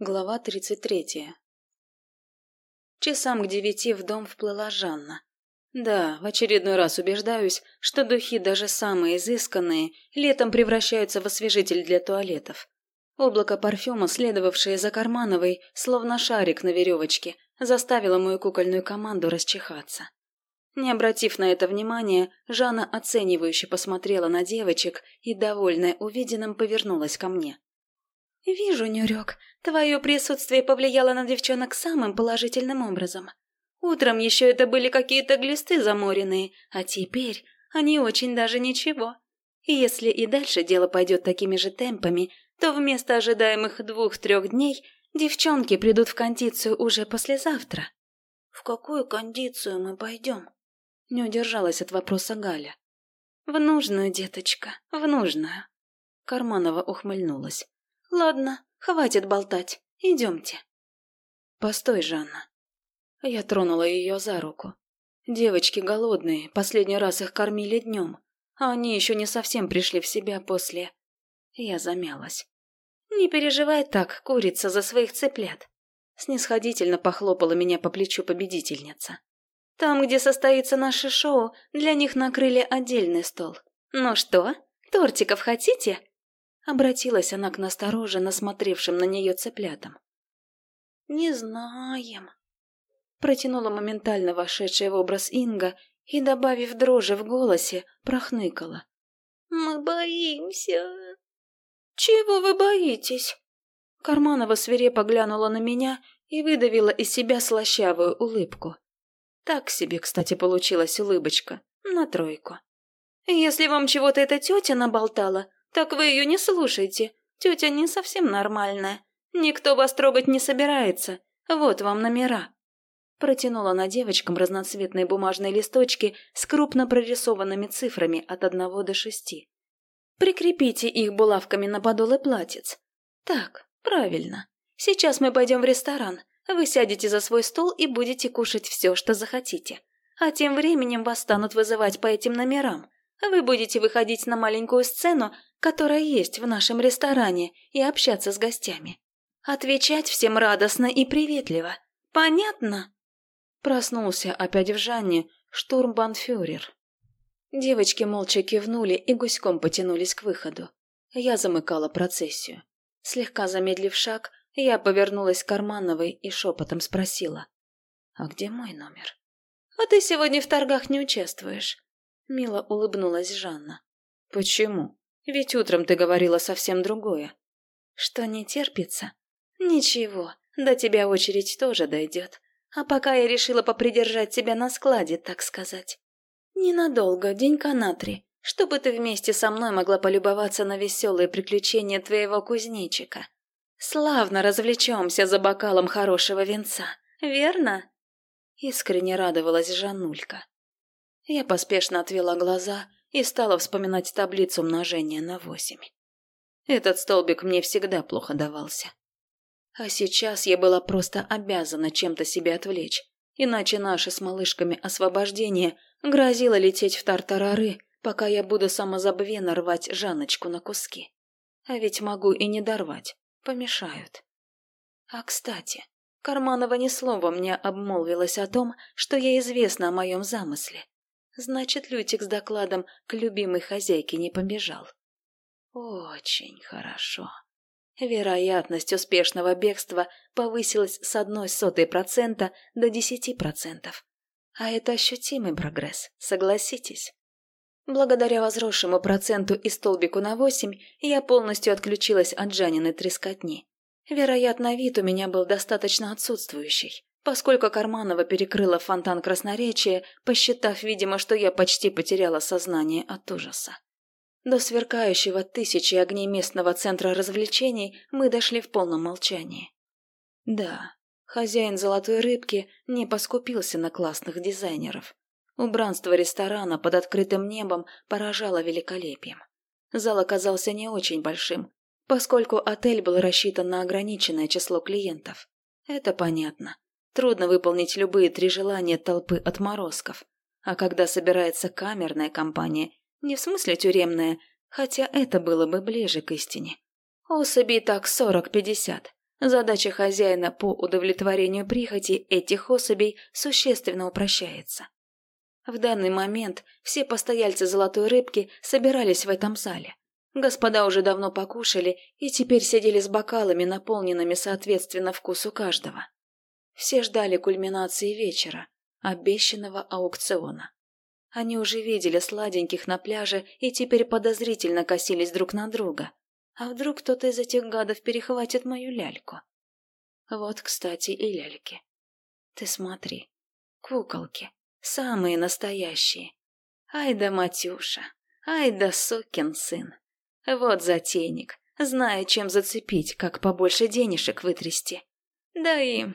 Глава тридцать третья. Часам к девяти в дом вплыла Жанна. Да, в очередной раз убеждаюсь, что духи, даже самые изысканные, летом превращаются в освежитель для туалетов. Облако парфюма, следовавшее за Кармановой, словно шарик на веревочке, заставило мою кукольную команду расчихаться. Не обратив на это внимания, Жанна оценивающе посмотрела на девочек и, довольная увиденным, повернулась ко мне. «Вижу, Нюрек, твое присутствие повлияло на девчонок самым положительным образом. Утром еще это были какие-то глисты заморенные, а теперь они очень даже ничего. И если и дальше дело пойдет такими же темпами, то вместо ожидаемых двух-трех дней девчонки придут в кондицию уже послезавтра». «В какую кондицию мы пойдем?» Не удержалась от вопроса Галя. «В нужную, деточка, в нужную». Карманова ухмыльнулась. «Ладно, хватит болтать. Идемте». «Постой, Жанна». Я тронула ее за руку. Девочки голодные, последний раз их кормили днем, а они еще не совсем пришли в себя после... Я замялась. «Не переживай так, курица, за своих цыплят». Снисходительно похлопала меня по плечу победительница. «Там, где состоится наше шоу, для них накрыли отдельный стол. Ну что, тортиков хотите?» Обратилась она к настороженно смотревшим на нее цыплятам. «Не знаем», — протянула моментально вошедшая в образ Инга и, добавив дрожи в голосе, прохныкала. «Мы боимся». «Чего вы боитесь?» Карманова свирепо глянула на меня и выдавила из себя слащавую улыбку. Так себе, кстати, получилась улыбочка. На тройку. «Если вам чего-то эта тетя наболтала, «Так вы ее не слушайте. Тетя не совсем нормальная. Никто вас трогать не собирается. Вот вам номера». Протянула на девочкам разноцветные бумажные листочки с крупно прорисованными цифрами от одного до шести. «Прикрепите их булавками на подолы платьиц. Так, правильно. Сейчас мы пойдем в ресторан. Вы сядете за свой стол и будете кушать все, что захотите. А тем временем вас станут вызывать по этим номерам. Вы будете выходить на маленькую сцену, которая есть в нашем ресторане, и общаться с гостями. Отвечать всем радостно и приветливо. Понятно?» Проснулся опять в Жанне штурмбанфюрер. Девочки молча кивнули и гуськом потянулись к выходу. Я замыкала процессию. Слегка замедлив шаг, я повернулась к Кармановой и шепотом спросила. «А где мой номер?» «А ты сегодня в торгах не участвуешь. Мило улыбнулась Жанна. «Почему? Ведь утром ты говорила совсем другое». «Что не терпится?» «Ничего, до тебя очередь тоже дойдет. А пока я решила попридержать тебя на складе, так сказать. Ненадолго, денька на три, чтобы ты вместе со мной могла полюбоваться на веселые приключения твоего кузнечика. Славно развлечемся за бокалом хорошего венца, верно?» Искренне радовалась Жаннулька. Я поспешно отвела глаза и стала вспоминать таблицу умножения на восемь. Этот столбик мне всегда плохо давался. А сейчас я была просто обязана чем-то себя отвлечь, иначе наше с малышками освобождение грозило лететь в тартарары, пока я буду самозабвенно рвать Жанночку на куски. А ведь могу и не дорвать, помешают. А кстати, Карманова ни словом не обмолвилась о том, что ей известно о моем замысле. Значит, Лютик с докладом к любимой хозяйке не побежал. Очень хорошо. Вероятность успешного бегства повысилась с одной сотой процента до десяти процентов. А это ощутимый прогресс, согласитесь. Благодаря возросшему проценту и столбику на восемь, я полностью отключилась от Джаниной трескотни. Вероятно, вид у меня был достаточно отсутствующий поскольку Карманова перекрыла фонтан красноречия, посчитав, видимо, что я почти потеряла сознание от ужаса. До сверкающего тысячи огней местного центра развлечений мы дошли в полном молчании. Да, хозяин «Золотой рыбки» не поскупился на классных дизайнеров. Убранство ресторана под открытым небом поражало великолепием. Зал оказался не очень большим, поскольку отель был рассчитан на ограниченное число клиентов. Это понятно. Трудно выполнить любые три желания толпы отморозков. А когда собирается камерная компания, не в смысле тюремная, хотя это было бы ближе к истине. Особей так сорок-пятьдесят. Задача хозяина по удовлетворению прихоти этих особей существенно упрощается. В данный момент все постояльцы «Золотой рыбки» собирались в этом зале. Господа уже давно покушали и теперь сидели с бокалами, наполненными соответственно вкусу каждого. Все ждали кульминации вечера, обещанного аукциона. Они уже видели сладеньких на пляже и теперь подозрительно косились друг на друга. А вдруг кто-то из этих гадов перехватит мою ляльку? Вот, кстати, и ляльки. Ты смотри. Куколки. Самые настоящие. Ай да Матюша. Ай да сукин сын. Вот затейник. Зная, чем зацепить, как побольше денежек вытрясти. Да и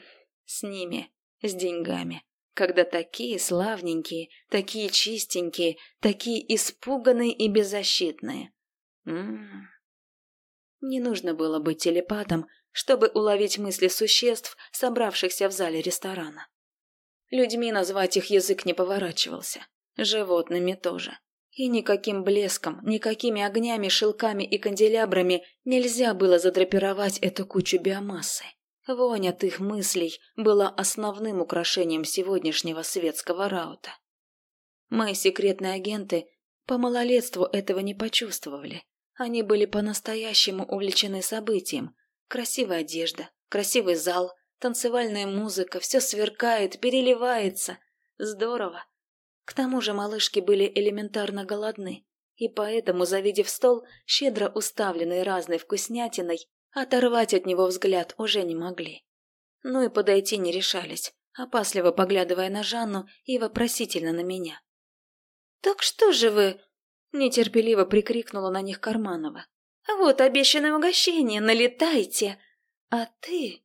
с ними, с деньгами. Когда такие славненькие, такие чистенькие, такие испуганные и беззащитные. М -м -м. Не нужно было быть телепатом, чтобы уловить мысли существ, собравшихся в зале ресторана. Людьми назвать их язык не поворачивался. Животными тоже. И никаким блеском, никакими огнями, шелками и канделябрами нельзя было задрапировать эту кучу биомассы. Вонь от их мыслей была основным украшением сегодняшнего светского раута. Мы, секретные агенты, по малолетству этого не почувствовали. Они были по-настоящему увлечены событием. Красивая одежда, красивый зал, танцевальная музыка, все сверкает, переливается. Здорово. К тому же малышки были элементарно голодны, и поэтому, завидев стол, щедро уставленный разной вкуснятиной, оторвать от него взгляд уже не могли. Ну и подойти не решались, опасливо поглядывая на Жанну и вопросительно на меня. «Так что же вы...» Нетерпеливо прикрикнула на них Карманова. «Вот обещанное угощение, налетайте!» «А ты...»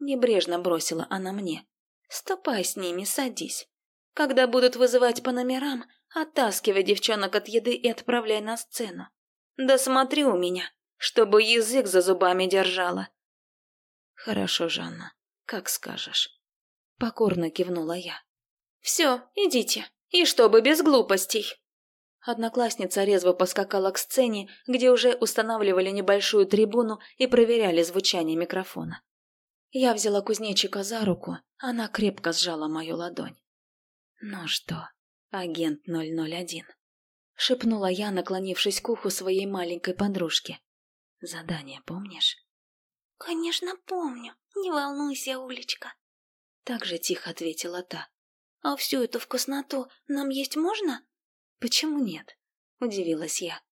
Небрежно бросила она мне. «Ступай с ними, садись. Когда будут вызывать по номерам, оттаскивай девчонок от еды и отправляй на сцену. Да смотри у меня, чтобы язык за зубами держала». «Хорошо, Жанна, как скажешь». Покорно кивнула я. «Все, идите, и чтобы без глупостей». Одноклассница резво поскакала к сцене, где уже устанавливали небольшую трибуну и проверяли звучание микрофона. Я взяла кузнечика за руку, она крепко сжала мою ладонь. «Ну что, агент 001?» — шепнула я, наклонившись к уху своей маленькой подружки. «Задание помнишь?» «Конечно помню. Не волнуйся, Улечка». Так же тихо ответила та. «А всю эту вкусноту нам есть можно?» «Почему нет?» – удивилась я.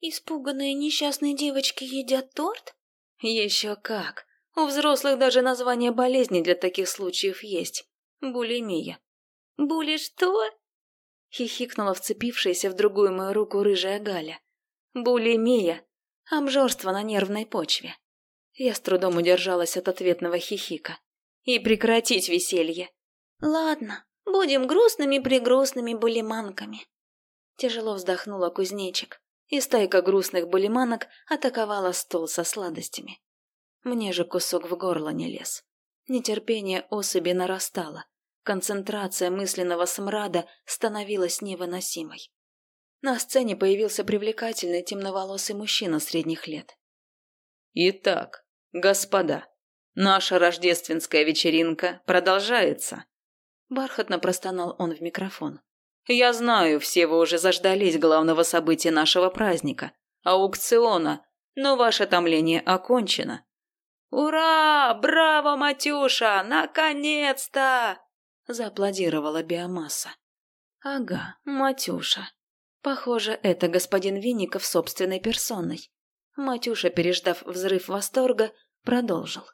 «Испуганные несчастные девочки едят торт?» «Еще как! У взрослых даже название болезни для таких случаев есть. Булимия». «Були что?» – хихикнула вцепившаяся в другую мою руку рыжая Галя. «Булимия. Обжорство на нервной почве». Я с трудом удержалась от ответного хихика. «И прекратить веселье». «Ладно, будем грустными-прегрустными булиманками», Тяжело вздохнула кузнечик, и стайка грустных булиманок атаковала стол со сладостями. Мне же кусок в горло не лез. Нетерпение особи нарастало. Концентрация мысленного смрада становилась невыносимой. На сцене появился привлекательный темноволосый мужчина средних лет. «Итак, господа, наша рождественская вечеринка продолжается», бархатно простонал он в микрофон. Я знаю, все вы уже заждались главного события нашего праздника – аукциона, но ваше томление окончено. «Ура! Браво, Матюша! Наконец-то!» – зааплодировала биомасса. «Ага, Матюша. Похоже, это господин Винников собственной персоной». Матюша, переждав взрыв восторга, продолжил.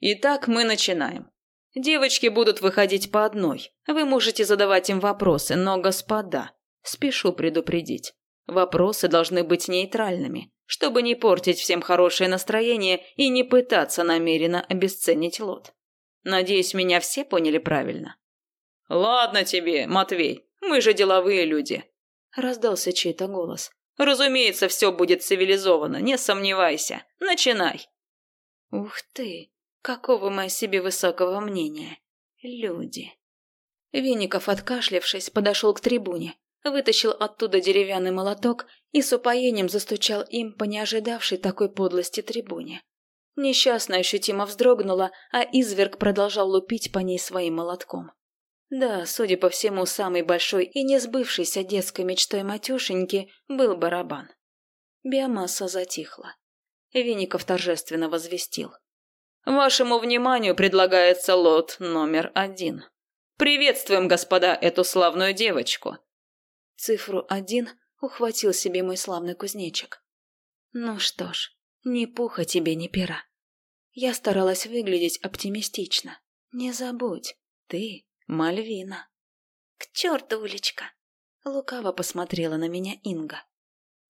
«Итак, мы начинаем. Девочки будут выходить по одной. Вы можете задавать им вопросы, но, господа, спешу предупредить, вопросы должны быть нейтральными, чтобы не портить всем хорошее настроение и не пытаться намеренно обесценить лот. Надеюсь, меня все поняли правильно. Ладно тебе, Матвей, мы же деловые люди. Раздался чей-то голос. Разумеется, все будет цивилизованно, не сомневайся. Начинай. Ух ты, Какого мы о себе высокого мнения? Люди. Винников, откашлявшись, подошел к трибуне, вытащил оттуда деревянный молоток и с упоением застучал им по неожидавшей такой подлости трибуне. Несчастная ощутимо вздрогнула, а изверг продолжал лупить по ней своим молотком. Да, судя по всему, самой большой и не сбывшейся детской мечтой матюшеньки был барабан. Биомасса затихла. Винников торжественно возвестил. «Вашему вниманию предлагается лот номер один. Приветствуем, господа, эту славную девочку!» Цифру один ухватил себе мой славный кузнечик. Ну что ж, ни пуха тебе, ни пера. Я старалась выглядеть оптимистично. Не забудь, ты Мальвина. К черту, Улечка! Лукаво посмотрела на меня Инга.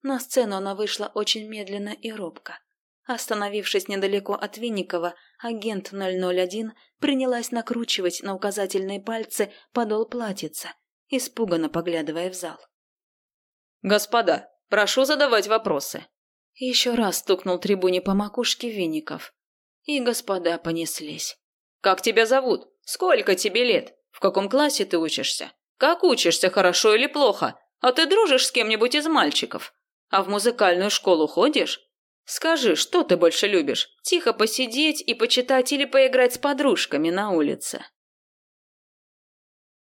На сцену она вышла очень медленно и робко. Остановившись недалеко от Винникова, агент 001 принялась накручивать на указательные пальцы подол платьица, испуганно поглядывая в зал. «Господа, прошу задавать вопросы», еще раз стукнул трибуне по макушке Винников. И господа понеслись. «Как тебя зовут? Сколько тебе лет? В каком классе ты учишься? Как учишься, хорошо или плохо? А ты дружишь с кем-нибудь из мальчиков? А в музыкальную школу ходишь? Скажи, что ты больше любишь? Тихо посидеть и почитать или поиграть с подружками на улице?»